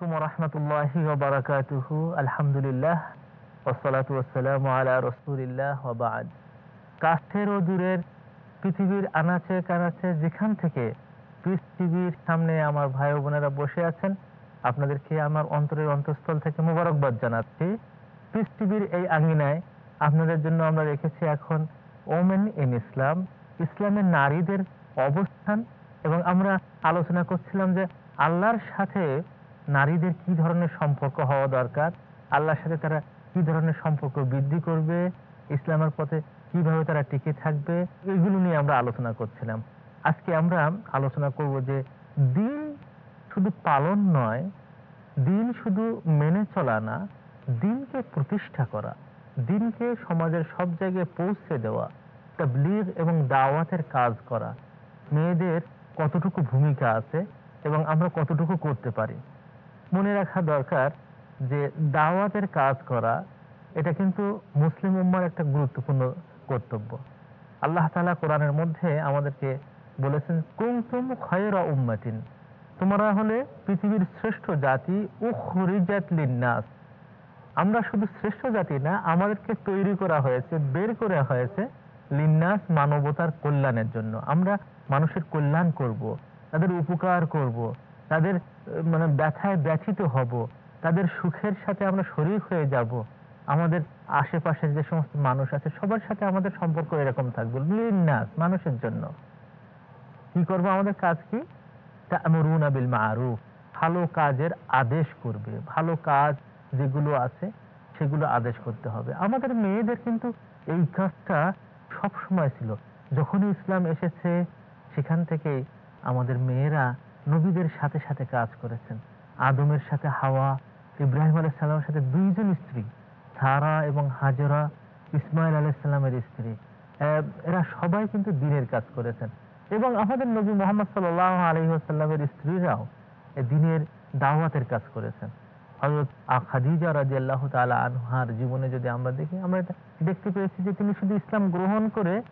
ও দূরের পৃথিবীর আনাচে কানাচে যেখান থেকে টিভির সামনে আমার ভাই বোনেরা বসে আছেন, আপনাদেরকে আমার অন্তরের অন্তঃস্থল থেকে মুবারকবাদ জানাচ্ছি। টিভির এই আঙ্গিনায় আপনাদের জন্য আমরা রেখেছি এখন ওমেন ইন ইসলাম, ইসলামের নারীদের অবস্থান এবং আমরা আলোচনা করছিলাম যে আল্লাহর সাথে নারীদের কি ধরনের সম্পর্ক হওয়া দরকার? আল্লাহর সাথে তারা কি ধরনের সম্পর্ক বৃদ্ধি করবে? ইসলামের পথে কীভাবে তারা টিকে থাকবে? এগুলো নিয়ে আমরা আলোচনা করছিলাম। আজকে আমরা আলোচনা করব যে দিন শুধু পালন নয়, দিন শুধু মেনে চলা না, দিনকে প্রতিষ্ঠা করা, দিনকে সমাজের সব জায়গায় পৌঁছে দেওয়া, তাবলিগ এবং দাওয়াতের কাজ করা। মেয়েদের কতটুকু ভূমিকা আছে এবং আমরা কতটুকু করতে পারি? মনে রাখা দরকার যে দাওয়াতের কাজ করা, এটা কিন্তু মুসলিম উম্মার একটা গুরুত্বপূর্ণ কর্তব্য আল্লাহ তালা কোরআনের মধ্যে আমাদেরকে বলেছেন কুমতুম খয়রা উম্মাতিন তোমরা হলে পৃথিবীর শ্রেষ্ঠ জাতি, উখরিজাত লিন্নাস আমরা শুধু শ্রেষ্ঠ জাতি না, আমাদেরকে তৈরি করা হয়েছে, বের করা হয়েছে লিন্নাস মানবতার কল্যাণের জন্য আমরা মানুষের কল্যাণ করব। তাদের উপকার করব। তাদের মানে ব্যথায় ব্যথিত হব, তাদের সুখের সাথে আমরা শরীর হয়ে যাব, আমাদের আশেপাশের যে সমস্ত মানুষ আছে, সবার সাথে আমাদের সম্পর্ক এরকম থাকবে লিন্নাস মানুষের জন্য। কি করব আমাদের কাজ কি? আবিল মারুফ, ভালো কাজের আদেশ করবে, ভালো কাজ যেগুলো আছে, সেগুলো আদেশ করতে হবে। আমাদের মেয়েদের কিন্তু এই কাজটা সব সময় ছিল। যখনই ইসলাম এসেছে, সেখান থেকে আমাদের মেয়েরা নবীদের সাথে সাথে কাজ করেছেন। আদমের সাথে হাওয়া, ইব্রাহিম আলাইসাল্লামের সাথে দুইজন স্ত্রী, সারা এবং হাজরা ইসমাইল আলাইসাল্লামের স্ত্রী। এরা সবাই কিন্তু দিনের কাজ করেছেন। এবং আমাদের নবী মোহাম্মদ সাল আলহিহাসাল্লামের স্ত্রীরাও দিনের দাওয়াতের কাজ করেছেন। হজরত খাদিজা রাজি আল্লাহ তালা আনহার জীবনে যদি আমরা দেখি, আমরা এটা দেখতে পেয়েছি যে তিনি শুধু ইসলাম গ্রহণ করে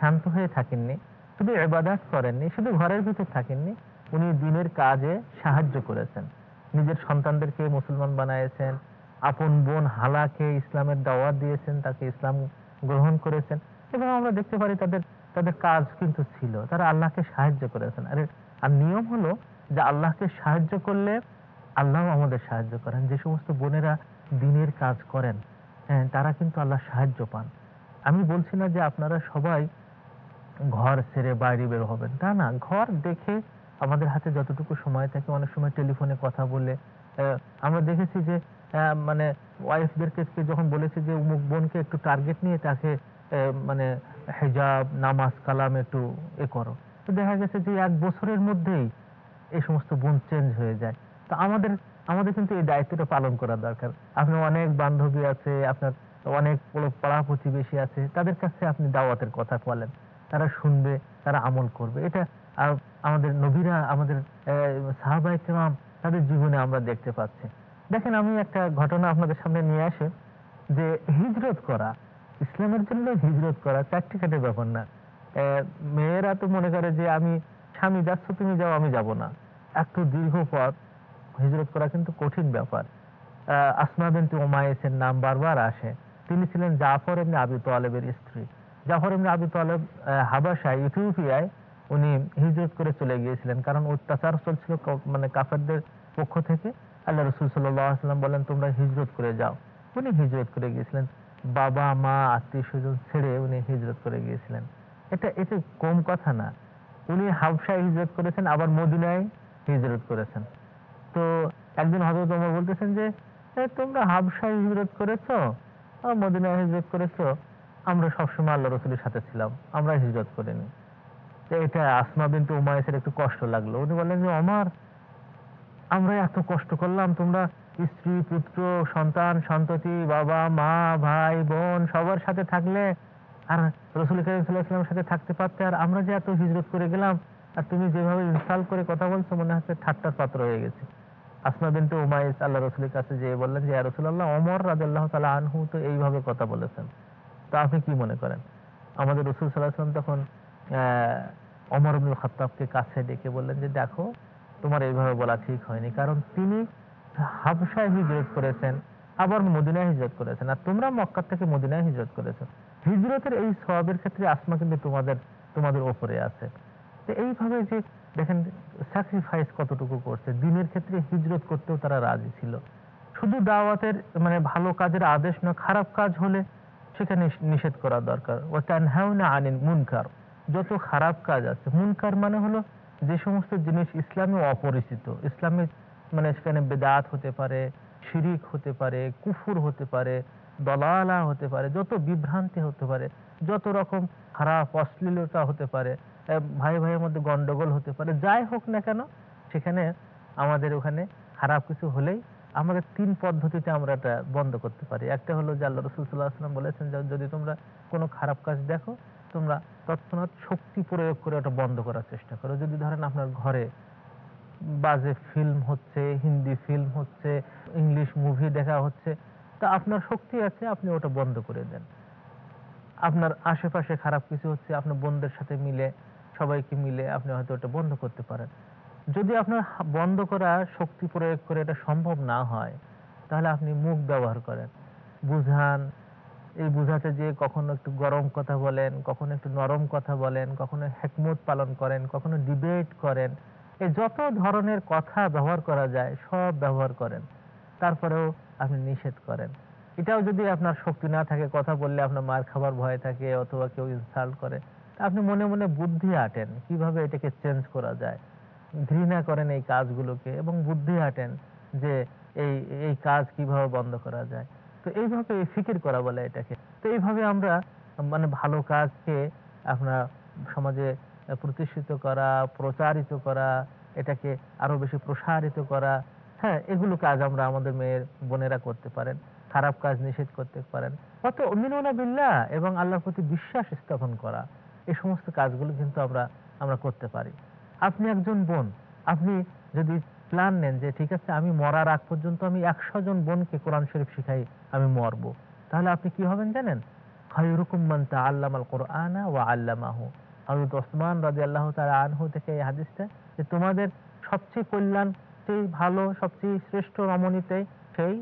শান্ত হয়ে থাকেননি, শুধু এবাদাত করেননি, শুধু ঘরের ভিতর থাকেননি উনি দিনের কাজে সাহায্য করেছেন। নিজের সন্তানদেরকে মুসলমান বানাইছেন, আপন বোন হালাকে ইসলামের দাওয়াত দিয়েছেন, তাকে ইসলাম গ্রহণ করেছেন এবং আমরা দেখতে পারি তাদের তাদের কাজ কিন্তু ছিল। তারা আল্লাহকে সাহায্য করেছেন। আরে, আর নিয়ম হলো যে আল্লাহকে সাহায্য করলে আল্লাহ আমাদের সাহায্য করেন। যে সমস্ত বোনেরা দিনের কাজ করেন হ্যাঁ তারা কিন্তু আল্লাহ সাহায্য পান। আমি বলছি না যে আপনারা সবাই ঘর ছেড়ে বাইরে বের হবেন। তা না, ঘর দেখে আমাদের হাতে যতটুকু সময় থাকে, অনেক সময় টেলিফোনে কথা বলে আমরা দেখেছি যে মানে ওয়াইফদেরকে যখন বলেছে যে, উমুক বোনকে একটু টার্গেট নিয়ে তাকে মানে হেজাব, নামাজ, কালাম একটু এ করো। তো দেখা গেছে যে, এক বছরের মধ্যেই এই সমস্ত বোন চেঞ্জ হয়ে যায়। তো আমাদের আমাদের কিন্তু এই দায়িত্বটা পালন করা দরকার। আপনার অনেক বান্ধবী আছে, আপনার অনেক পাড়া প্রতিবেশী আছে, তাদের কাছে আপনি দাওয়াতের কথা বলেন। তারা শুনবে, তারা আমল করবে। এটা আমাদের নবীরা, আমাদের সাহাবাই কেমাম তাদের জীবনে আমরা দেখতে পাচ্ছি। দেখেন, আমি একটা ঘটনা আপনাদের সামনে নিয়ে আসে, যে হিজরত করা, ইসলামের জন্য হিজরত করা চারটি কাটের ব্যাপার না। মেয়েরা তো মনে করে যে আমি স্বামী, যাচ্ছ তুমি যাও, আমি যাব না। একটু দীর্ঘ পথ, হিজরত করা কিন্তু কঠিন ব্যাপার। আসমা বিনতে ওমায়েসের নাম বারবার আসে। তিনি ছিলেন জাফর এমনি আবি তোয়ালেবের স্ত্রী। জাফর এমনি আবি তোয়ালেব হাবাসায় ইথিওপিয়ায় উনি হিজরত করে চলে গিয়েছিলেন। কারণ অত্যাচার চলছিল মানে কাফেরদের পক্ষ থেকে। আল্লাহ রসুল সাল্লাম বলেন, তোমরা হিজরত করে যাও। উনি হিজরত করে গিয়েছিলেন। বাবা, মা, আত্মীয় স্বজন ছেড়ে উনি হিজরত করে গিয়েছিলেন। এটা এটা কম কথা না। উনি হাবসায় হিজরত করেছেন, আবার মদিনায় হিজরত করেছেন। তো একদিন হজরত ওমর বলতেছেন যে তোমরা হাবসায় হিজরত করেছ? মদিনায় হিজরত করেছ? আমরা সবসময় আল্লাহ রসুলের সাথে ছিলাম। আমরা হিজরত করিনি। এটা আসমা বিনতে উমায়েসের একটু কষ্ট লাগল। উনি বললেন যে, অমর, আমরা এত কষ্ট করলাম, তোমরা স্ত্রী, পুত্র, সন্তান, সন্ততি, বাবা, মা, ভাই, বোন, সবার সাথে থাকলে আর রসুল সাল্লাহামের সাথে থাকতে পারতে, আর আমরা যে এত হিজরত করে গেলাম, আর তুমি যেভাবে ইনসাল করে কথা বলছো, মনে হচ্ছে ঠাট্টার পাত্র হয়ে গেছে। আসমা বিনতে উমাইস আল্লাহ রসুলের কাছে যেয়ে বললেন যে রসুল্লাহ অমর রাজাল্লাহ তালা আনহু তো এইভাবে কথা বলেছেন। তো আপনি কি মনে করেন? আমাদের রসুল সাল্লাহাম তখন অমর আব্দুল খত্তাবকে কাছে ডেকে বললেন যে, দেখো, তোমার এইভাবে বলা ঠিক হয়নি। কারণ তিনি হাবসায় হিজরত করেছেন, আবার মদিনায় হিজরত করেছেন। আর তোমরা মক্কা থেকে মদিনায় হিজরত করেছ। হিজরতের এই সবের ক্ষেত্রে আসমা কিন্তু তোমাদের তোমাদের ওপরে আছে। তো এইভাবে যে, দেখেন স্যাক্রিফাইস কতটুকু করছে। দিনের ক্ষেত্রে হিজরত করতেও তারা রাজি ছিল। শুধু দাওয়াতের মানে ভালো কাজের আদেশ না খারাপ কাজ হলে সেখানে নিষেধ করা দরকার। ও তানহাউনা আনিল মুনকার। যত খারাপ কাজ আছে, মুনকার মানে হলো যে সমস্ত জিনিস ইসলামে অপরিচিত। ইসলামে মানে সেখানে বেদাত হতে পারে, শিরিক হতে পারে, কুফুর হতে পারে দলালা হতে পারে, যত বিভ্রান্তি হতে পারে, যত রকম খারাপ অশ্লীলতা হতে পারে ভাই ভাইয়ের মধ্যে গন্ডগোল হতে পারে, যাই হোক না কেন, সেখানে আমাদের ওখানে খারাপ কিছু হলেই আমাদের তিন পদ্ধতিতে আমরা এটা বন্ধ করতে পারি। একটা হলো যে আল্লাহ রসুল সাল্লাহ আসলাম বলেছেন যে, যদি তোমরা কোনো খারাপ কাজ দেখো তোমরা তৎক্ষণাৎ শক্তি প্রয়োগ করে ওটা বন্ধ করার চেষ্টা করো। যদি ধরেন আপনার ঘরে বাজে ফিল্ম হচ্ছে, হিন্দি ফিল্ম হচ্ছে ইংলিশ মুভি দেখা হচ্ছে, তা আপনার শক্তি আছে, আপনি ওটা বন্ধ করে দেন। আপনার আশেপাশে খারাপ কিছু হচ্ছে, আপনার বন্ধুদের সাথে মিলে, সবাইকে মিলে আপনি হয়তো ওটা বন্ধ করতে পারেন। যদি আপনার বন্ধ করা শক্তি প্রয়োগ করে এটা সম্ভব না হয়, তাহলে আপনি মুখ ব্যবহার করেন। বুঝান এই বুঝাতে যে কখনো একটু গরম কথা বলেন, কখনো একটু নরম কথা বলেন, কখনো হেকমত পালন করেন, কখনো ডিবেট করেন, এই যত ধরনের কথা ব্যবহার করা যায়, সব ব্যবহার করেন। তারপরেও আপনি নিষেধ করেন। এটাও যদি আপনার শক্তি না থাকে, কথা বললে আপনার মার খাবার ভয় থাকে অথবা কেউ ইনসাল্ট করে আপনি মনে মনে বুদ্ধি আটেন কীভাবে এটাকে চেঞ্জ করা যায়। ঘৃণা করেন এই কাজগুলোকে এবং বুদ্ধি আটেন যে এই এই কাজ কীভাবে বন্ধ করা যায়। তো এইভাবে ফিকির করা বলে এটাকে। তো এইভাবে আমরা মানে ভালো কাজকে আপনার সমাজে প্রতিষ্ঠিত করা, প্রচারিত করা, এটাকে আরও বেশি প্রসারিত করা হ্যাঁ এগুলো কাজ আমরা আমাদের মেয়ের বোনেরা করতে পারেন, খারাপ কাজ নিষেধ করতে পারেন। অত অমিনুনা বিল্লাহ এবং আল্লাহর প্রতি বিশ্বাস স্থাপন করা, এই সমস্ত কাজগুলো কিন্তু আমরা আমরা করতে পারি। আপনি একজন বোন, আপনি যদি প্ল্যান নেন যে, ঠিক আছে, আমি মরার আগ পর্যন্ত আমি একশো জন বোনকে কোরআন শরীফ শিখাই, আমি মরবো। তাহলে আপনি কি হবেন জানেন? মান তাআল্লামাল কুরআনা ওসমান রাদিয়াল্লাহু তাআলা আনহু থেকে এই হাদিসটা যে, তোমাদের সবচেয়ে কল্যাণ ভালো, সবচেয়ে শ্রেষ্ঠ রমণীতে সেই,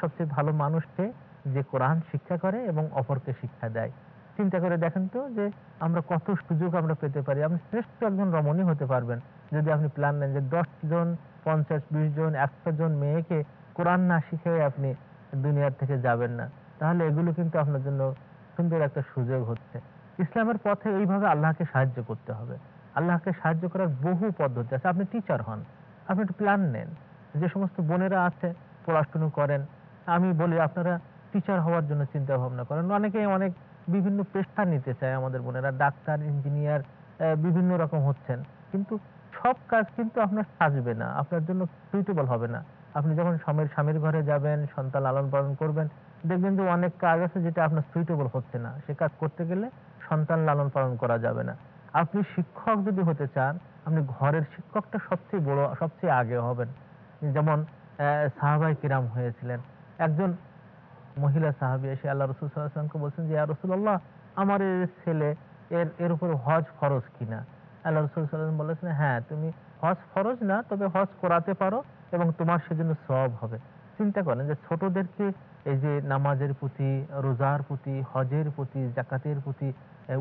সবচেয়ে ভালো মানুষকে যে কোরআন শিক্ষা করে এবং অপরকে শিক্ষা দেয়। চিন্তা করে দেখেন তো যে, আমরা কত সুযোগ আমরা পেতে পারি। আপনি শ্রেষ্ঠ একজন রমণী হতে পারবেন। যদি আপনি প্ল্যান নেন যে, দশ জন পঞ্চাশ, বিশ জন, একশো জন মেয়েকে কোরআন না শিখে আপনি দুনিয়ার থেকে যাবেন না। তাহলে এগুলো কিন্তু আপনার জন্য সুন্দর একটা সুযোগ হচ্ছে। ইসলামের পথে এইভাবে আল্লাহকে সাহায্য করতে হবে। আল্লাহকে সাহায্য করার বহু পদ্ধতি আছে। আপনি টিচার হন, আপনি একটু প্ল্যান নেন। যে সমস্ত বোনেরা আছে, পড়াশুনো করেন, আমি বলি আপনারা টিচার হওয়ার জন্য চিন্তা ভাবনা করেন। অনেকে অনেক বিভিন্ন পেশা নিতে চায় আমাদের বোনেরা, ডাক্তার ইঞ্জিনিয়ার বিভিন্ন রকম হচ্ছেন। কিন্তু সব কাজ কিন্তু আপনার সাজবে না, আপনার জন্য সুইটেবল হবে না। আপনি যখন স্বামীর স্বামীর ঘরে যাবেন, সন্তান লালন পালন করবেন, দেখবেন যে অনেক কাজ আছে যেটা আপনার সুইটেবল হচ্ছে না। সে কাজ করতে গেলে সন্তান লালন পালন করা যাবে না। আপনি শিক্ষক যদি হতে চান, আপনি ঘরের শিক্ষকটা সবচেয়ে বড়, সবচেয়ে আগে হবেন। যেমন সাহাবাই কিরাম হয়েছিলেন। একজন মহিলা সাহাবি এসে আল্লাহ রসুল সাল্লাহামকে বলছেন যে রসুল্লাহ আমার ছেলে, এর এর উপরে হজ ফরজ কিনা? আল্লাহ রসুল সাল্লাম বলেছেন হ্যাঁ তুমি হজ ফরজ না তবে হজ করাতে পারো এবং তোমার সেজন্য সব হবে। চিন্তা করেন যে ছোটদেরকে এই যে নামাজের প্রতি রোজার প্রতি হজের প্রতি জাকাতের প্রতি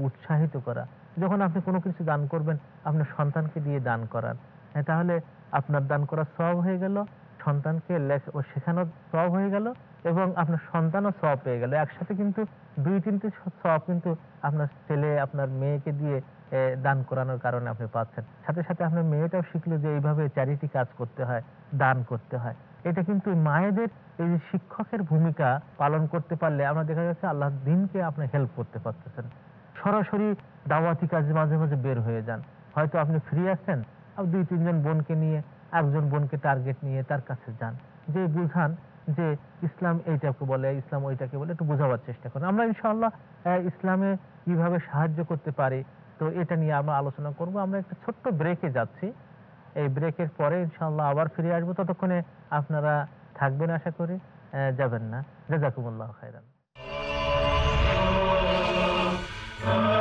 উৎসাহিত করা। যখন আপনি কোনো কিছু দান করবেন আপনার সন্তানকে দিয়ে দান করার। হ্যাঁ, তাহলে আপনার দান করা সব হয়ে গেল। সন্তানকে শেখানোর সব হয়ে গেল এবং আপনার সন্তানও সব পেয়ে গেল। একসাথে কিন্তু দুই তিনটে সব কিন্তু আপনার ছেলে, আপনার মেয়েকে দিয়ে দান করানোর কারণে আপনি পাচ্ছেন। সাথে সাথে আপনার মেয়েটাও শিখলো যে এইভাবে চ্যারিটি কাজ করতে হয়, দান করতে হয়। এটা কিন্তু মায়েদের এই যে শিক্ষকের ভূমিকা পালন করতে পারলে আমরা দেখা যাচ্ছে আল্লাহ দিনকে আপনি হেল্প করতে পারতেছেন। সরাসরি দাওয়াতি কাজে মাঝে মাঝে বের হয়ে যান। হয়তো আপনি ফ্রি আছেন, আর দুই তিনজন বোনকে নিয়ে একজন বোনকে টার্গেট নিয়ে তার কাছে যান। যে বুঝান যে ইসলাম এইটাকে বলে, ইসলাম ওইটাকে বলে, একটু বোঝাবার চেষ্টা করেন। আমরা ইনশাল্লাহ ইসলামে কীভাবে সাহায্য করতে পারি, তো এটা নিয়ে আমরা আলোচনা করব। আমরা একটা ছোট্ট ব্রেকে যাচ্ছি। এই ব্রেকের পরে ইনশাল্লাহ আবার ফিরে আসব। ততক্ষণে আপনারা থাকবেন আশা করি যাবেন না। জাজাকুমুল্লাহ খাইরান কখনো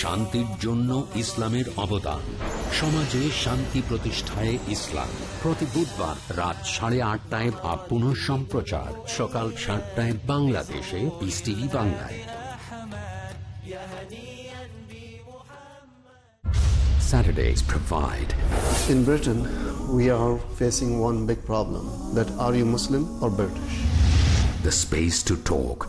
শান্তির জন্য ইসলামের অবদান সমাজে শান্তি প্রতিষ্ঠায় ইসলাম প্রতি বুধবার রাত সাড়ে আটটায় বা পুনঃ সম্প্রচার সকাল সাতটায় বাংলাদেশে পিস টিভি বাংলায় Saturdays provide In Britain, we are facing one big problem that are you Muslim or British? the space to talk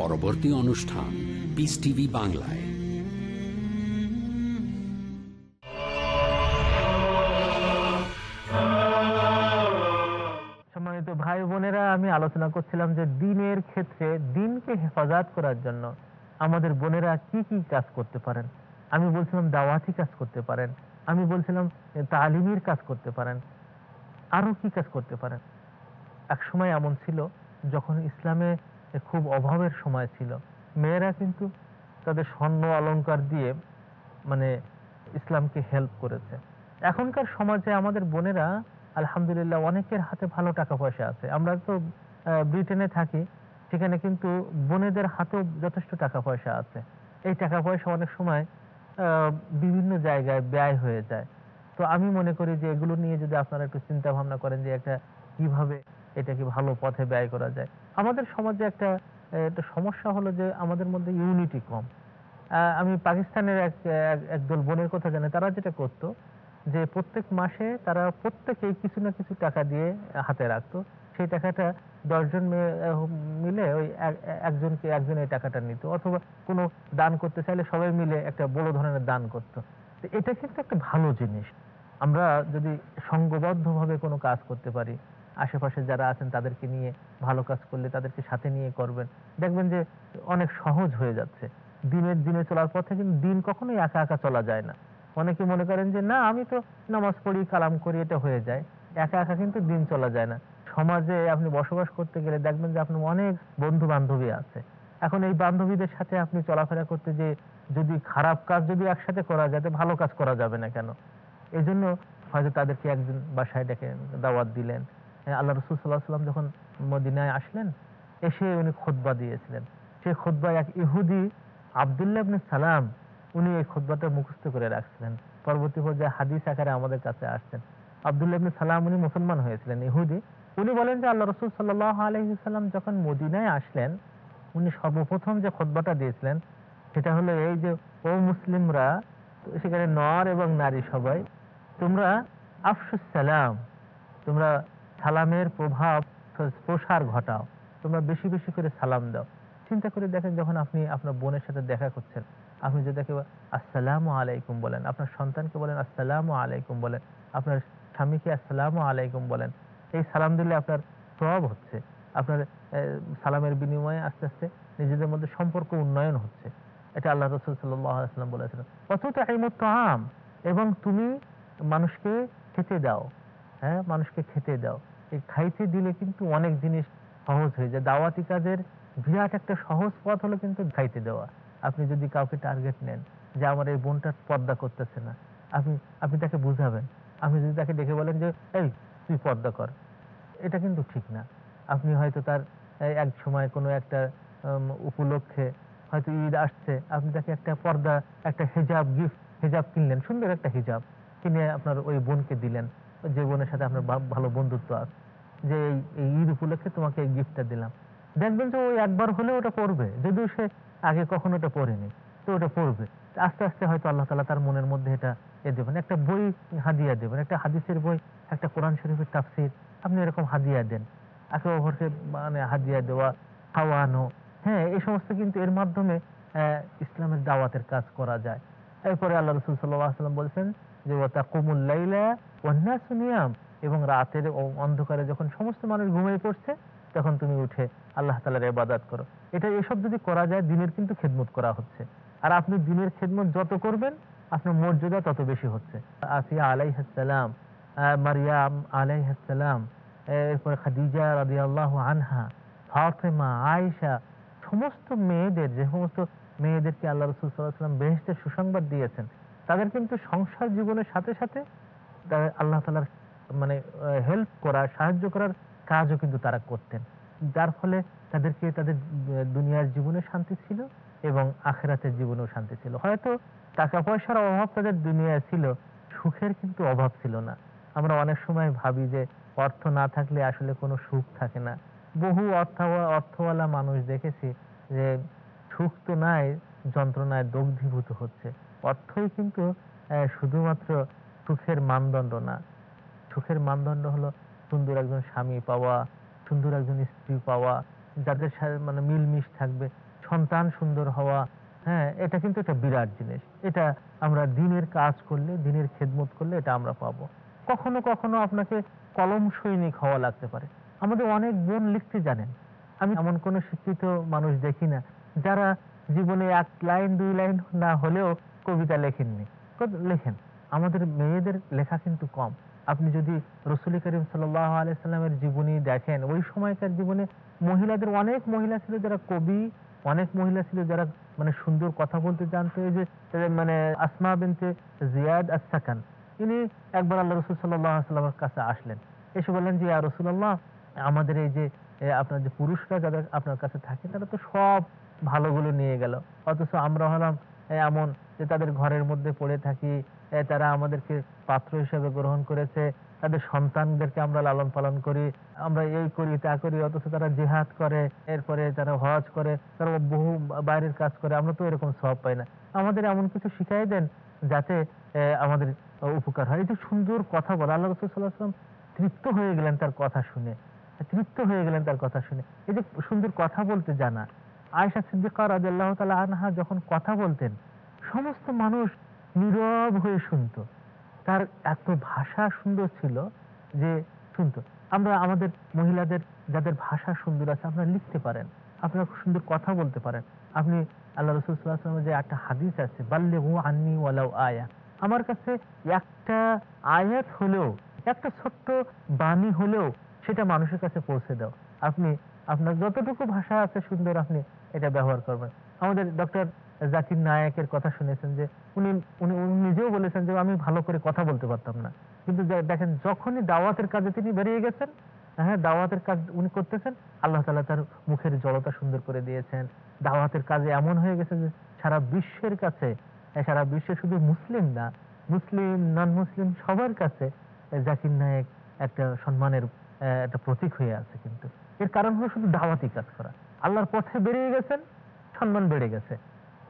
পরবর্তী অনুষ্ঠান পিস টিভি বাংলায়। ভাই বোনেরা, আমি আলোচনা করছিলাম যে দিনের ক্ষেত্রে দিনকে হেফাজত করার জন্য আমাদের বোনেরা কি কি কাজ করতে পারেন। আমি বলছিলাম দাওয়াতি কাজ করতে পারেন। আমি বলছিলাম তালিমির কাজ করতে পারেন। আরও কি কাজ করতে পারেন? এক সময় এমন ছিল, যখন ইসলামে খুব অভাবের সময় ছিল। মেয়েরা কিন্তু তাদের স্বর্ণ অলংকার দিয়ে মানে ইসলামকে হেল্প করেছে। এখনকার সমাজে আমাদের বোনেরা আলহামদুলিল্লাহ অনেকের হাতে ভালো টাকা পয়সা আছে। আমরা তো ব্রিটেনে থাকি, সেখানে কিন্তু বোনেদের হাতেও যথেষ্ট টাকা পয়সা আছে। এই টাকা পয়সা অনেক সময় বিভিন্ন জায়গায় ব্যয় হয়ে যায়। তো আমি মনে করি যে এগুলো নিয়ে যদি আপনারা একটু চিন্তা ভাবনা করেন যে একটা কীভাবে এটাকে ভালো পথে ব্যয় করা যায়। আমাদের সমাজে একটা একটা সমস্যা হলো যে আমাদের মধ্যে ইউনিটি কম। আমি পাকিস্তানের এক, এক- একদল বোনের কথা জানি, তারা যেটা করতো, যে প্রত্যেক মাসে তারা প্রত্যেকেই কিছু না কিছু টাকা দিয়ে হাতে রাখতো। সেই টাকাটা দশজন মিলে ওই একজনকে একজন এই টাকাটা নিত, অথবা কোনো দান করতে চাইলে সবাই মিলে একটা বড় ধরনের দান করতো। তো এটা কিন্তু একটা ভালো জিনিস। আমরা যদি সংঘবদ্ধভাবে কোনো কাজ করতে পারি আশেপাশে যারা আছেন তাদেরকে নিয়ে ভালো কাজ করলে তাদেরকে সাথে নিয়ে করবেন। দেখবেন যে অনেক সহজ হয়ে যাচ্ছে। দিনের দিনে চলার পথে কিন্তু দিন কখনোই একা একা চলা যায় না। অনেকে মনে করেন যে, না, আমি তো নামাজ পড়ি, কালাম করি, এটা হয়ে যায়। একা একা কিন্তু দিন চলা যায় না। সমাজে আপনি বসবাস করতে গেলে দেখবেন যে আপনার অনেক বন্ধু বান্ধবী আছে। এখন এই বান্ধবীদের সাথে আপনি চলাফেরা করতে যে যদি খারাপ কাজ যদি একসাথে করা যায় ভালো কাজ করা যাবে না কেন? এই জন্য হয়তো তাদেরকে একজন বাসায় ডেকে দাওয়াত দিলেন। আল্লাহ রসুল সাল্লাহ সাল্লাম যখন মদিনায় আসলেন, এসে উনি খোদবা দিয়েছিলেন। সেই খোদবায় এক ইহুদি আবদুল্লাহ ইবনে সালাম, উনি এই খোদবাটা মুখস্থ করে রাখছিলেন। পরবর্তী পর্যায়ে হাদিস আকারে আমাদের কাছে আসছেন। আবদুল্লাহ ইবনে সালাম উনি মুসলমান হয়েছিলেন, ইহুদি। উনি বলেন যে আল্লাহ রসুল সাল্লাহ আলহিসাল্লাম যখন মদিনায় আসলেন, উনি সর্বপ্রথম যে খোদবাটা দিয়েছিলেন, সেটা হলো এই যে, ও মুসলিমরা, সেখানে নর এবং নারী সবাই, তোমরা আফসুস সালাম, তোমরা সালামের প্রভাব প্রসার ঘটাও। তোমরা বেশি বেশি করে সালাম দাও। চিন্তা করে দেখেন যখন আপনি আপনার বোনের সাথে দেখা করছেন, আপনি যদি তাকে আসসালাম আলাইকুম বলেন, আপনার সন্তানকে বলেন, আসসালাম আলাইকুম বলেন, আপনার স্বামীকে আসসালাম আলাইকুম বলেন, এই সালাম দিলে আপনার সব হচ্ছে। আপনার সালামের বিনিময়ে আস্তে আস্তে নিজেদের মধ্যে সম্পর্ক উন্নয়ন হচ্ছে। এটা আল্লাহ রসুল সাল্লাম বলেছিলেন অথচ তো আম এবং তুমি মানুষকে খেতে দাও। হ্যাঁ মানুষকে খেতে দাও। এই খাইতে দিলে কিন্তু অনেক জিনিস সহজ হয়ে যায়। দাওয়াতি কাজের বিরাট একটা সহজ পথ হলো কিন্তু খাইতে দেওয়া। আপনি যদি কাউকে টার্গেট নেন যে আমার এই বোনটা পর্দা করতেছে না, আপনি আপনি তাকে বুঝাবেন। আপনি যদি তাকে ডেকে বলেন যে, এই, তুই পর্দা কর। এটা কিন্তু ঠিক না। আপনি হয়তো তার এক সময় কোনো একটা উপলক্ষে হয়তো ঈদ আসছে, আপনি তাকে একটা পর্দা, একটা হেজাব গিফট হেজাব কিনলেন, সুন্দর একটা হিজাব কিনে আপনার ওই বোনকে দিলেন। যে বোনের সাথে আপনার ভালো বন্ধুত্ব আছে। যে এই ঈদ উপলক্ষে তোমাকে এই গিফটটা দিলাম। দেখবেন যে ওই একবার হলে ওটা পড়বে যদিও সে আগে কখনো ওটা পড়েনি তো ওটা পড়বে আস্তে আস্তে হয়তো আল্লাহ তালা তার মনের মধ্যে এটা এ দেবেন। একটা বই হাদিয়া দেবেন, একটা হাদিসের বই, একটা কোরআন শরীফের তাফসির, আপনি এরকম হাদিয়া দেন। একে অপরকে মানে হাদিয়া দেওয়া, খাওয়ানো হ্যাঁ এই সমস্ত কিন্তু এর মাধ্যমে ইসলামের দাওয়াতের কাজ করা যায়। এরপরে আল্লাহ রসুল সাল্লাম বলছেন যে ওটা কুমুল্লাইলা ওয়ান্না সুনিয়াম এবং রাতের অন্ধকারে যখন সমস্ত মানুষ ঘুমিয়ে পড়ছে, তখন তুমি উঠে আল্লাহ তালার ইবাদত করো। এটা এসব যদি করা যায়, দিনের কিন্তু খেদমত করা হচ্ছে। আর আপনি দিনের খেদমত যত করবেন, আপনার মর্যাদা তত বেশি হচ্ছে। আসিয়া আলাইহাসালাম মারিয়াম আলাইহাসালাম এরপরে খাদিজা রাদি আল্লাহ আনহা, ফাতেমা, আয়েশা, সমস্ত মেয়েদের, যে সমস্ত মেয়েদেরকে আল্লাহ রসুল সাল্লাহাম বেহেস্তের সুসংবাদ দিয়েছেন, তাদের কিন্তু সংসার জীবনের সাথে সাথে আল্লাহ তালার মানে হেল্প করা, সাহায্য করার কাজও কিন্তু তারা করতেন। যার ফলে তাদেরকে তাদের দুনিয়ার জীবনে শান্তি ছিল এবং আখেরাতের জীবনেও শান্তি ছিল। হয়তো টাকা পয়সার অভাব তাদের দুনিয়ায় ছিল, সুখের কিন্তু অভাব ছিল না। আমরা অনেক সময় ভাবি যে, অর্থ না থাকলে আসলে কোনো সুখ থাকে না। বহু অর্থ অর্থওয়ালা মানুষ দেখেছি যে, সুখ তো নাই, যন্ত্রণায় দগ্ধীভূত হচ্ছে। অর্থই কিন্তু শুধুমাত্র সুখের মানদণ্ড না। সুখের মানদণ্ড হলো সুন্দর একজন স্বামী পাওয়া, সুন্দর একজন স্ত্রী পাওয়া, যাদের সাথে মানে মিলমিশ থাকবে, সন্তান সুন্দর হওয়া হ্যাঁ এটা কিন্তু একটা বিরাট জিনিস। এটা আমরা দিনের কাজ করলে, দিনের খেদমত করলে এটা আমরা পাবো। কখনো কখনো আপনাকে কলম সৈনিক হওয়া লাগতে পারে। আমাদের অনেক বোন লিখতে জানেন, আমি এমন কোনো শিক্ষিত মানুষ দেখি না, যারা জীবনে এক লাইন, দুই লাইন না হলেও কবিতা লেখেননি। লেখেন। আমাদের মেয়েদের লেখা কিন্তু কম। আপনি যদি রসুল করিম সাল্লাহ আলাইসাল্লামের জীবনী দেখেন, ওই সময়কার জীবনে মহিলাদের অনেক মহিলা ছিল যারা কবি, অনেক মহিলা ছিল যারা মানে সুন্দর কথা বলতে জানতো। যে মানে আসমা বিনতে জিয়াদ আসাকান ইনি একবার আল্লাহ রসুল সাল্লাহ সাল্লামের কাছে আসলেন। এসে বললেন, যে ইয়া রসুল্লাহ আমাদের এই যে আপনার যে পুরুষরা যাদের আপনার কাছে থাকে, তারা তো সব ভালোগুলো নিয়ে গেল। অথচ আমরা হলাম এমন যে তাদের ঘরের মধ্যে পড়ে থাকি তারা আমাদেরকে পাত্র হিসেবে গ্রহণ করেছে। তাদের সন্তানদেরকে আমরা লালন পালন করি। আমরা এই করি, তা করি, অথচ তারা জিহাদ করে, এরপরে তারা হজ করে, তারা বহু বাইরের কাজ করে। আমরা তো এরকম সব পাই না। আমাদের এমন কিছু শিখাই দেন যাতে আমাদের উপকার হয়। যে সুন্দর কথা বলা, আল্লাহ রসুল সাল্লাহ সাল্লাম তৃপ্ত হয়ে গেলেন তার কথা শুনে। তৃপ্ত হয়ে গেলেন তার কথা শুনে। এই যে সুন্দর কথা বলতে জানা। আয়সা সিদ্দিকা রাদিয়াল্লাহু তালা আনহা যখন কথা বলতেন, সমস্ত মানুষ নীরব হয়ে শুনতো। তার এত ভাষা সুন্দর ছিল যে শুনতো। আমরা আমাদের মহিলাদের, যাদের ভাষা সুন্দর আছে, আপনারা লিখতে পারেন। আপনারা খুব সুন্দর কথা বলতে পারেন। আপনি আল্লাহ রসুল সাল্লাহ যে একটা হাদিস আছে বাল্লে হু আন্নি ওয়ালাউ আয়া। আমার কাছে একটা আয়াত হলেও, একটা ছোট্ট বাণী হলেও সেটা মানুষের কাছে পৌঁছে দাও। আপনি, আপনার যতটুকু ভাষা আছে সুন্দর, আপনি এটা ব্যবহার করবেন। আমাদের ডক্টর জাকির নায়কের কথা শুনেছেন যে উনি উনি নিজেও বলেছেন যে আমি ভালো করে কথা বলতে পারতাম না। কিন্তু দেখেন, যখনই দাওয়াতের কাজে তিনি বেরিয়ে গেছেন হ্যাঁ দাওয়াতের কাজ উনি করতেছেন, আল্লাহ তালা তার মুখের জড়তা সুন্দর করে দিয়েছেন। দাওয়াতের কাজে এমন হয়ে গেছে যে সারা বিশ্বের কাছে সারা বিশ্বে শুধু মুসলিম না, মুসলিম নন মুসলিম সবার কাছে জাকির নায়েক একটা সম্মানের একটা প্রতীক হয়ে আছে কিন্তু। এর কারণ হলো শুধু দাওয়াতি কাজ করা। আল্লাহর পথে বেরিয়ে গেছেন, সম্মান বেড়ে গেছে।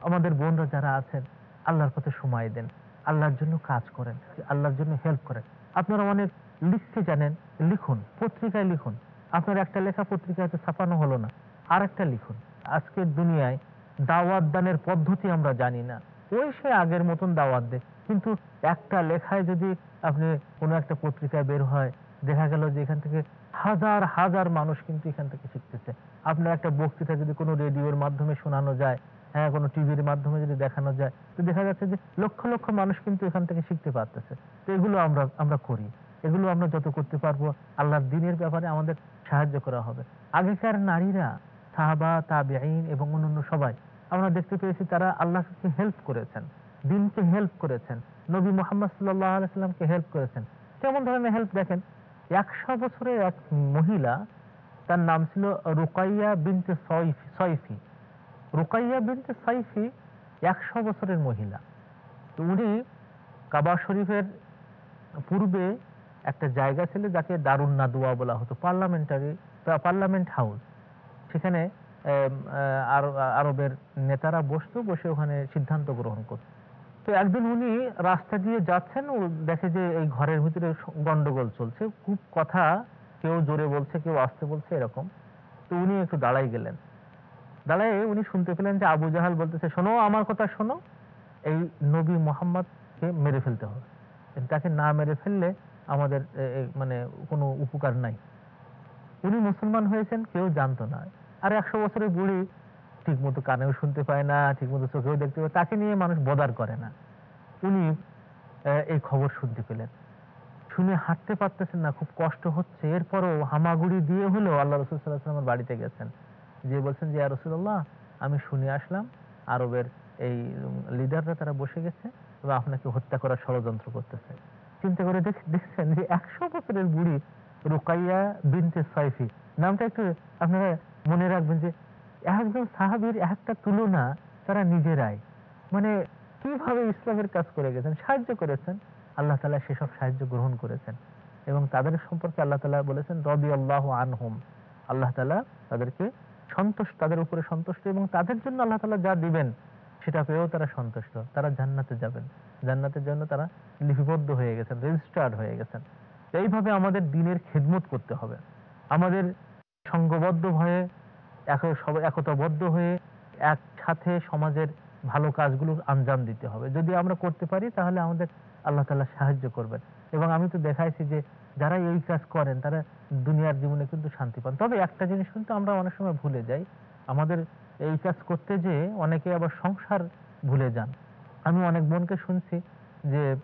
আমাদের বোনরা যারা আছেন, আল্লাহর পথে সময় দেন, আল্লাহর জন্য কাজ করেন, আল্লাহর জন্য হেল্প করেন। আপনারা অনেক লিখতে জানেন, লিখুন, পত্রিকায় লিখুন। আপনার একটা লেখা পত্রিকায় ছাপানো হলো না আর একটা লিখুন। আজকের দুনিয়ায় দাওয়াত দানের পদ্ধতি আমরা জানি না। ওই সে আগের মতন দাওয়াত দেয়। কিন্তু একটা লেখায় যদি আপনি কোনো একটা পত্রিকায় বের হয়, দেখা গেল যে এখান থেকে হাজার হাজার মানুষ কিন্তু এখান থেকে শিখতেছে। আপনার একটা বক্তৃতা যদি কোনো রেডিওর মাধ্যমে শোনানো যায় হ্যাঁ কোনো টিভির মাধ্যমে যদি দেখানো যায়, তো দেখা যাচ্ছে যে লক্ষ লক্ষ মানুষ কিন্তু এখান থেকে শিখতে পারতেছে। তো এগুলো আমরা আমরা করি। এগুলো আমরা যত করতে পারব, আল্লাহর দিনের ব্যাপারে আমাদের সাহায্য করা হবে। আগেকার নারীরা, সাহাবা, তাবেঈন এবং অন্যান্য সবাই, আমরা দেখতে পেয়েছি তারা আল্লাহকে হেল্প করেছেন, দিনকে হেল্প করেছেন, নবী মোহাম্মদ সাল্লাহ আলাইসাল্লামকে হেল্প করেছেন। কেমন ধরনের হেল্প দেখেন? একশো বছরের এক মহিলা, তার নাম ছিল রুকাইয়া বিনতে সয়ফি সয়ফি। রুকাইয়া বিনতে সাইফি একশো বছরের মহিলা। তো উনি কাবা শরীফের পূর্বে একটা জায়গা ছিল যাকে দারুণ নাদুয়া বলা হতো, পার্লামেন্টারি, পার্লামেন্ট হাউস। সেখানে আর- আরবের নেতারা বসতো, বসে ওখানে সিদ্ধান্ত গ্রহণ করত। তো একদিন উনি রাস্তা দিয়ে যাচ্ছেন, ও দেখে যে এই ঘরের ভিতরে গন্ডগোল চলছে, খুব কথা, কেউ জোরে বলছে, কেউ আসতে বলছে, এরকম। তো উনি একটু দাঁড়াই গেলেন। দাঁড়ায় উনি শুনতে পেলেন যে আবু জাহাল বলতেছে, শোনো, আমার কথা শোনো, এই নবী মোহাম্মদকে মেরে ফেলতে হবে। তাকে না মেরে ফেললে আমাদের মানে কোনো উপকার নাই। উনি মুসলমান হয়েছেন, কেউ জানতো না। আর একশো বছরের বুড়ি ঠিক মতো কানেও শুনতে পায় না ঠিক মতো চোখেও দেখতে পায় তাকে নিয়ে মানুষ বদার করে না। উনি এই খবর শুনতে পেলেন। শুনে হাঁটতে পারতেছেন না, খুব কষ্ট হচ্ছে। এরপরও হামাগুড়ি দিয়ে হলেও আল্লাহ রসুল সাল্লাহ সাল্লামের বাড়িতে গেছেন। যে বলছেন যে রসুল্লাহ আমি শুনে আসলাম, আরবের এই লিডাররা তারা বসে গেছে এবং আপনাকে হত্যা করার ষড়যন্ত্র করতেছে। চিন্তা করে দেখছেন যে, একশো বছরের বুড়ি রুকাইয়া বিনতে সাইফি, নামটা একটু আপনারা মনে রাখবেন যে, একজন সাহাবীর একটা তুলনা তারা নিজেরাই। মানে কীভাবে ইসলামের কাজ করে গেছেন, সাহায্য করেছেন, আল্লাহ তালা সেসব সাহায্য গ্রহণ করেছেন। এবং তাদের সম্পর্কে আল্লাহ তালা বলেছেন রবি আল্লাহ আনহুম। আল্লাহ তালা তাদেরকে সন্তুষ্ট, তাদের উপরে সন্তুষ্ট এবং তাদের জন্য আল্লাহ তালা যা দিবেন, সেটা পেয়েও তারা সন্তুষ্ট। তারা জান্নাতে যাবেন। জান্নাতের জন্য তারা লিপিবদ্ধ হয়ে গেছেন রেজিস্টার্ড হয়ে গেছেন। এইভাবে আমাদের দিনের খেদমত করতে হবে। আমাদের সংঘবদ্ধ হয়ে, এক একতাবদ্ধ হয়ে একসাথে সমাজের ভালো কাজগুলো আঞ্জাম দিতে হবে। যদি আমরা করতে পারি, তাহলে আমাদের আল্লাহ তালা সাহায্য করবেন। এবং আমি তো দেখাইছি যে যারা এই কাজ করেন, তারা দুনিয়ার জীবনে কিন্তু শান্তি পান। তবে একটা জিনিস কিন্তু আমরা অনেক সময় ভুলে যাই। আমাদের এই কাজ করতে যে অনেকে আবার সংসার ভুলে যান। আমি অনেক বোনকে শুনছি যে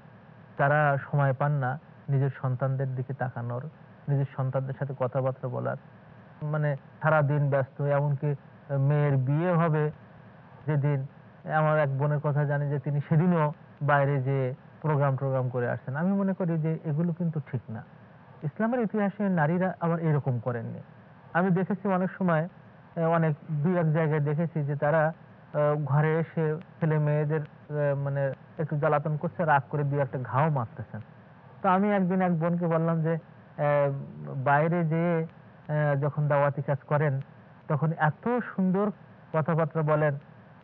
তারা সময় পান না নিজের সন্তানদের দিকে তাকানোর, নিজের সন্তানদের সাথে কথাবার্তা বলার। মানে সারা দিন ব্যস্ত, এমনকি মেয়ের বিয়ে হবে যেদিন। আমার এক বোনের কথা জানি যে তিনি সেদিনও বাইরে যে প্রোগ্রাম টোগ্রাম করে আসছেন। আমি মনে করি যে এগুলো কিন্তু ঠিক না। ইসলামের ইতিহাসে নারীরা আবার এরকম করেননি। আমি দেখেছি অনেক সময় অনেক দুই এক জায়গায় দেখেছি যে তারা ঘরে এসে ছেলে মেয়েদের মানে একটু জ্বালাতন করছে রাগ করে দুই একটা ঘাও মারতেছেন। তো আমি একদিন এক বোনকে বললাম যে বাইরে আহ, যখন দাওয়াতি কাজ করেন তখন এত সুন্দর কথাবার্তা বলেন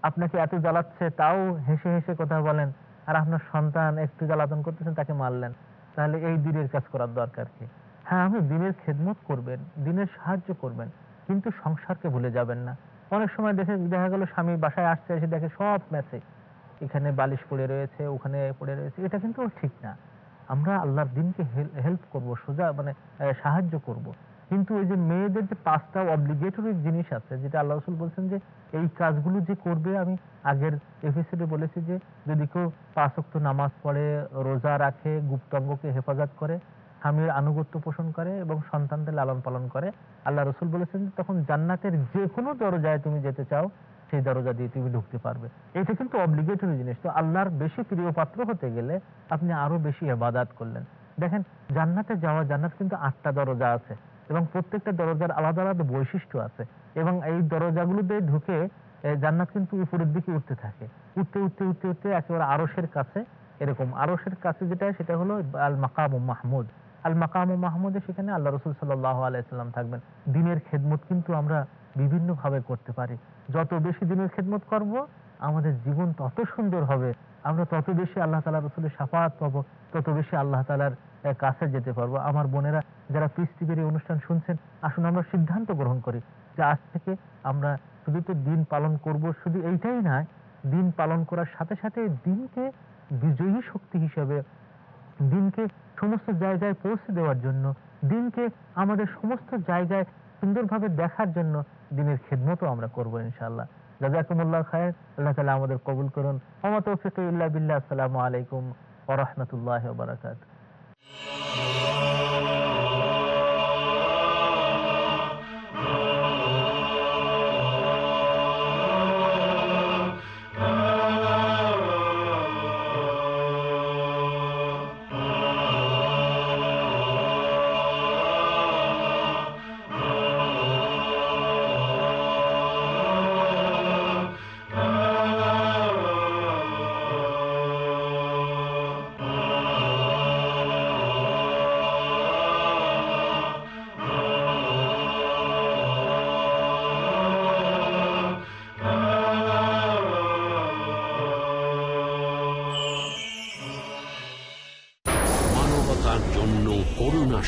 আপনাকে এত জ্বালাচ্ছে তাও হেসে হেসে কথা বলেন। আর আপনার সন্তান একটু জ্বালাতন করতেছেন, তাকে মারলেন। তাহলে এই দিনের কাজ করার দরকার কি? হ্যাঁ আপনি দিনের খেদমত করবেন, দিনের সাহায্য করবেন, কিন্তু সংসারকে ভুলে যাবেন না। অনেক সময় দেখে, দেখা গেল স্বামী বাসায় আসছে, এসে দেখে সব ম্যাচে এখানে বালিশ পড়ে রয়েছে, ওখানে পড়ে রয়েছে, এটা কিন্তু ঠিক না। আমরা আল্লাহর দিনকে হেল্প করব, সোজা মানে সাহায্য করব। কিন্তু ওই যে মেয়েদের যে পাঁচটা অব্লিগেটরি জিনিস আছে, যেটা আল্লাহ রসুল বলছেন যে, এই কাজগুলো যে করবে, আমি আগের এপিসোডে বলেছি যে, যদি কেউ পাঁচ ওয়াক্ত নামাজ পড়ে, রোজা রাখে গুপ্তাঙ্গকে হেফাজত করে, স্বামীর আনুগত্য পোষণ করে এবং সন্তানদের লালন পালন করে, আল্লাহ রসুল বলেছেন তখন জান্নাতের যে কোনো দরজায় তুমি যেতে চাও, সেই দরজা দিয়ে তুমি ঢুকতে পারবে। এটা কিন্তু অব্লিগেটরি জিনিস। তো আল্লাহর বেশি প্রিয় পাত্র হতে গেলে আপনি আরও বেশি এবাদাত করলেন। দেখেন, জান্নাতে যাওয়া, জান্নাত কিন্তু আটটা দরজা আছে। এবং প্রত্যেকটা দরজার আলাদা আলাদা বৈশিষ্ট্য আছে এবং এই দরজাগুলো দিয়ে ঢুকে জান্নাত কিন্তু উপরের দিকে উঠতে থাকে। উঠতে উঠতে উঠতে উঠতে একেবারে আরসের কাছে এরকম। আরসের কাছে যেটা, সেটা হলো আল মাকাম মাহমুদ। আল মাকাম মাহমুদে সেখানে আল্লাহ রসুল সাল্লাহ আলাইসাল্লাম থাকবেন। দিনের খেদমত কিন্তু আমরা বিভিন্নভাবে করতে পারি। যত বেশি দিনের খেদমত করব, আমাদের জীবন তত সুন্দর হবে। আমরা তত বেশি আল্লাহ তালা রসুলের সাফাত পাবো, তত বেশি আল্লাহ তালার কাছে যেতে পারব। আমার বোনেরা যারা পিস টিভির এই অনুষ্ঠান শুনছেন, আসুন আমরা সিদ্ধান্ত গ্রহণ করি যে আজ থেকে আমরা শুধু তো দিন পালন করব, শুধু এইটাই নয়, দিন পালন করার সাথে সাথে দিনকে বিজয়ী শক্তি হিসেবে, দিনকে সমস্ত জায়গায় পৌঁছে দেওয়ার জন্য, দিনকে আমাদের সমস্ত জায়গায় সুন্দরভাবে দেখার জন্য দিনের খেদমতও আমরা করব ইনশাল্লাহ জাজাকুমুল্লাহ খায়ের। আল্লাহ তালা আমাদের কবুল করুন। আমার তৌফিক ইল্লা বিল্লাহ। আসসালামু আলাইকুম ওয়া রাহমাতুল্লাহি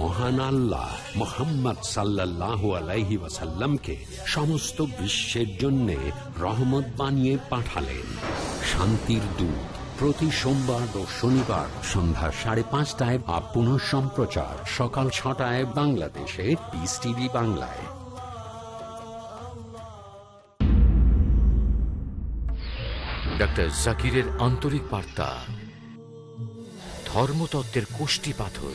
মহান আল্লাহ মোহাম্মদ সাল্লাহ আলাইহি ওয়াসাল্লামকে সমস্ত বিশ্বের জন্য রহমত বানিয়ে পাঠালেন। শান্তির দূত প্রতি সোমবার ও শনিবার সন্ধ্যা সাড়ে পাঁচটায় বা পুনঃ সম্প্রচার, সকাল ছটায় বাংলাদেশে পিস টিভি বাংলায়। ডক্টর জাকিরের আন্তরিক বার্তা, ধর্মতত্ত্বের কোষ্টি পাথর।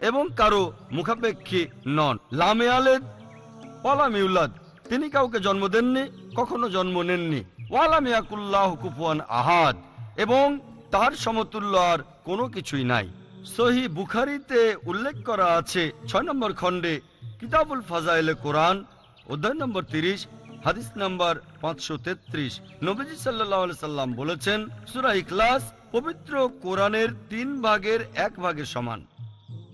এবং কারও মুখাপেক্ষী নন। লামে আলেদ ওয়ালাম ইউলাদ তিনি কাউকে জন্ম দেননি, কখনো জন্ম নেননি। আহাদ, এবং তার সমতুল্য আর কোনো কিছুই নাই। সহি বুখারিতে উল্লেখ করা আছে, ছয় নম্বর খণ্ডে কিতাবুল ফাজাইলে কোরআন, অধ্যায় নম্বর তিরিশ, হাদিস নাম্বার পাঁচশো তেত্রিশ। নবীজি সাল্লাহ সাল্লাম বলেছেন, সুরা ইখলাস পবিত্র কোরআনের তিন ভাগের এক ভাগের সমান।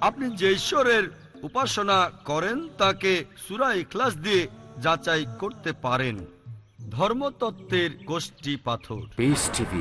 আপনি যে ঈশ্বরের উপাসনা করেন, তাকে সুরাই ইখলাস দিয়ে যাচাই করতে পারেন। ধর্মতত্ত্বের গোষ্ঠী পাথর।